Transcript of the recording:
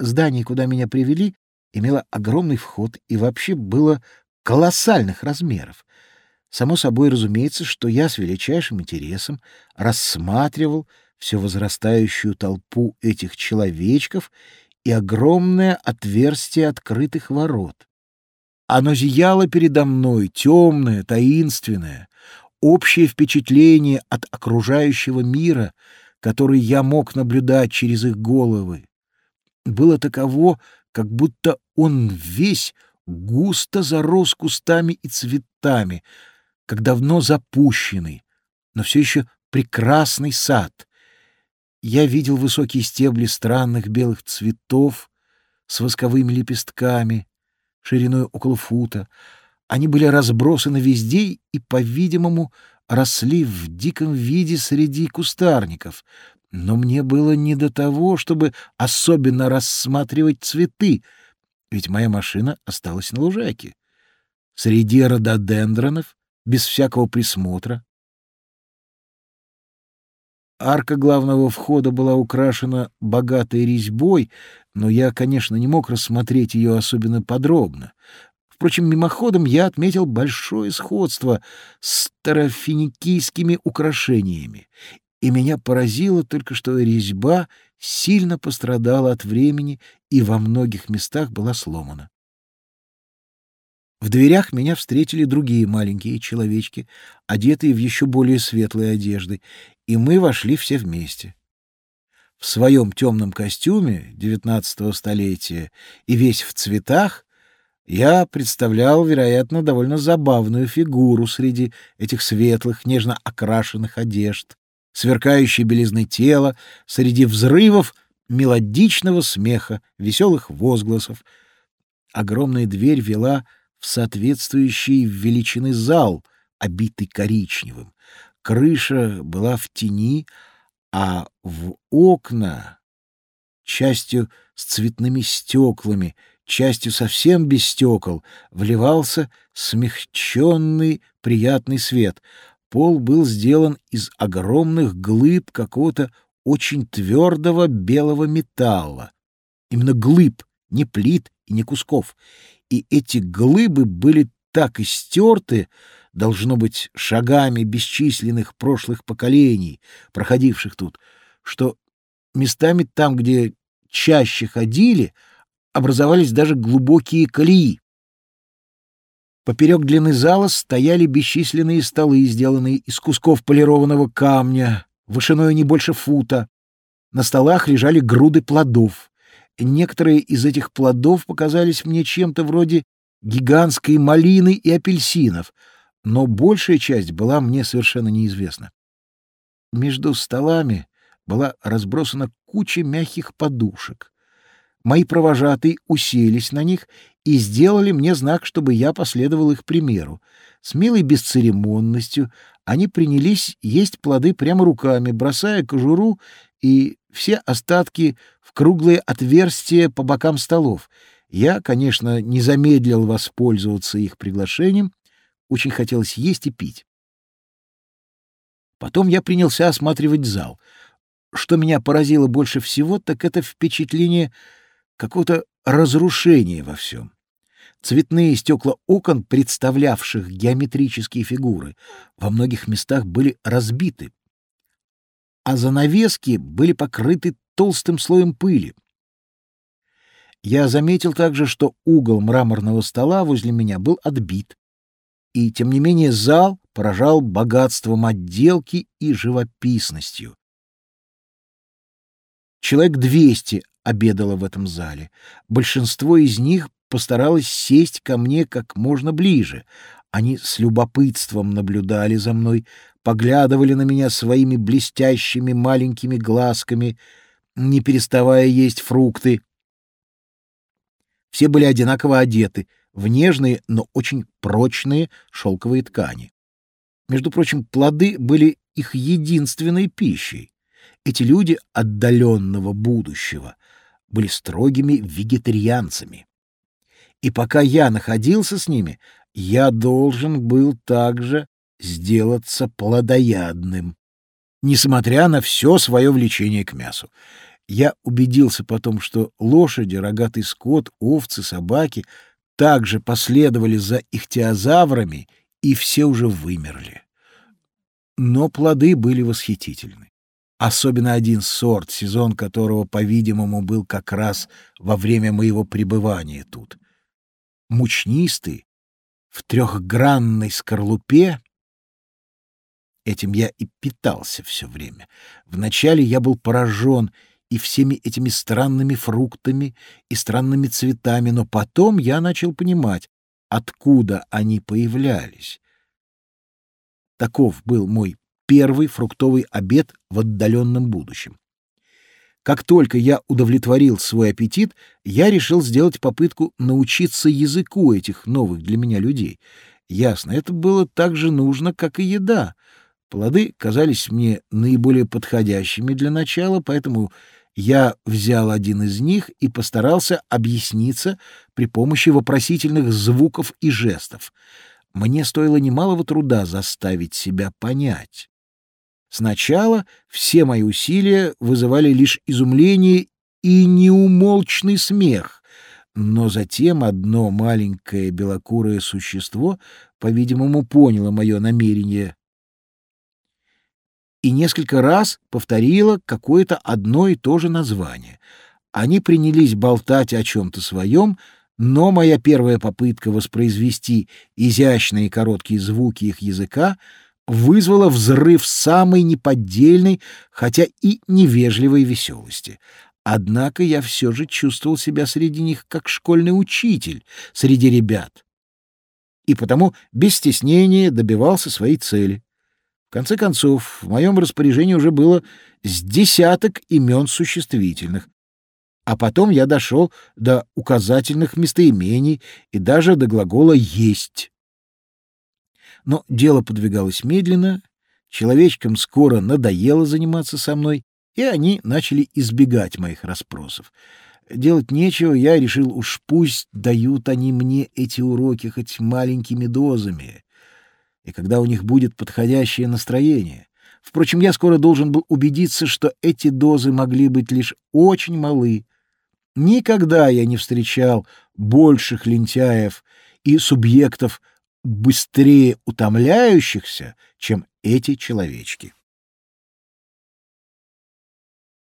Здание, куда меня привели, имело огромный вход и вообще было колоссальных размеров. Само собой разумеется, что я с величайшим интересом рассматривал всю возрастающую толпу этих человечков и огромное отверстие открытых ворот. Оно зияло передо мной, темное, таинственное, общее впечатление от окружающего мира, который я мог наблюдать через их головы, было таково, как будто он весь густо зарос кустами и цветами, как давно запущенный, но все еще прекрасный сад. Я видел высокие стебли странных белых цветов с восковыми лепестками, шириной около фута. Они были разбросаны везде и, по-видимому, росли в диком виде среди кустарников. Но мне было не до того, чтобы особенно рассматривать цветы, ведь моя машина осталась на лужайке. Среди рододендронов, без всякого присмотра, Арка главного входа была украшена богатой резьбой, но я, конечно, не мог рассмотреть ее особенно подробно. Впрочем, мимоходом я отметил большое сходство с тарафиникийскими украшениями, и меня поразило только, что резьба сильно пострадала от времени и во многих местах была сломана. В дверях меня встретили другие маленькие человечки, одетые в еще более светлые одежды, и мы вошли все вместе. В своем темном костюме девятнадцатого столетия и весь в цветах я представлял, вероятно, довольно забавную фигуру среди этих светлых, нежно окрашенных одежд, сверкающей белизны тела, среди взрывов мелодичного смеха, веселых возгласов. Огромная дверь вела в соответствующий величины зал, обитый коричневым. Крыша была в тени, а в окна, частью с цветными стеклами, частью совсем без стекол, вливался смягченный приятный свет. Пол был сделан из огромных глыб какого-то очень твердого белого металла. Именно глыб, не плит и не кусков и эти глыбы были так истерты, должно быть, шагами бесчисленных прошлых поколений, проходивших тут, что местами там, где чаще ходили, образовались даже глубокие колеи. Поперек длины зала стояли бесчисленные столы, сделанные из кусков полированного камня, вышиной не больше фута. На столах лежали груды плодов. Некоторые из этих плодов показались мне чем-то вроде гигантской малины и апельсинов, но большая часть была мне совершенно неизвестна. Между столами была разбросана куча мягких подушек. Мои провожатые уселись на них и сделали мне знак, чтобы я последовал их примеру. С милой бесцеремонностью они принялись есть плоды прямо руками, бросая кожуру и все остатки в круглые отверстия по бокам столов. Я, конечно, не замедлил воспользоваться их приглашением, очень хотелось есть и пить. Потом я принялся осматривать зал. Что меня поразило больше всего, так это впечатление какого-то разрушения во всем. Цветные стекла окон, представлявших геометрические фигуры, во многих местах были разбиты, а занавески были покрыты толстым слоем пыли. Я заметил также, что угол мраморного стола возле меня был отбит, и, тем не менее, зал поражал богатством отделки и живописностью. Человек двести обедало в этом зале. Большинство из них постаралось сесть ко мне как можно ближе. Они с любопытством наблюдали за мной, поглядывали на меня своими блестящими маленькими глазками, не переставая есть фрукты. Все были одинаково одеты в нежные, но очень прочные шелковые ткани. Между прочим, плоды были их единственной пищей. Эти люди отдаленного будущего были строгими вегетарианцами. И пока я находился с ними, я должен был также сделаться плодоядным, несмотря на все свое влечение к мясу. Я убедился потом, что лошади, рогатый скот, овцы, собаки также последовали за ихтиозаврами, и все уже вымерли. Но плоды были восхитительны. Особенно один сорт, сезон которого, по-видимому, был как раз во время моего пребывания тут. Мучнистый, в трехгранной скорлупе, этим я и питался все время. Вначале я был поражен и всеми этими странными фруктами и странными цветами, но потом я начал понимать, откуда они появлялись. Таков был мой первый фруктовый обед в отдаленном будущем. Как только я удовлетворил свой аппетит, я решил сделать попытку научиться языку этих новых для меня людей. Ясно, это было так же нужно, как и еда. Плоды казались мне наиболее подходящими для начала, поэтому я взял один из них и постарался объясниться при помощи вопросительных звуков и жестов. Мне стоило немалого труда заставить себя понять. Сначала все мои усилия вызывали лишь изумление и неумолчный смех, но затем одно маленькое белокурое существо, по-видимому, поняло мое намерение и несколько раз повторило какое-то одно и то же название. Они принялись болтать о чем-то своем, но моя первая попытка воспроизвести изящные короткие звуки их языка — вызвало взрыв самой неподдельной, хотя и невежливой веселости. Однако я все же чувствовал себя среди них как школьный учитель среди ребят, и потому без стеснения добивался своей цели. В конце концов, в моем распоряжении уже было с десяток имен существительных, а потом я дошел до указательных местоимений и даже до глагола «есть». Но дело подвигалось медленно, человечкам скоро надоело заниматься со мной, и они начали избегать моих расспросов. Делать нечего, я решил, уж пусть дают они мне эти уроки хоть маленькими дозами, и когда у них будет подходящее настроение. Впрочем, я скоро должен был убедиться, что эти дозы могли быть лишь очень малы. Никогда я не встречал больших лентяев и субъектов, быстрее утомляющихся, чем эти человечки.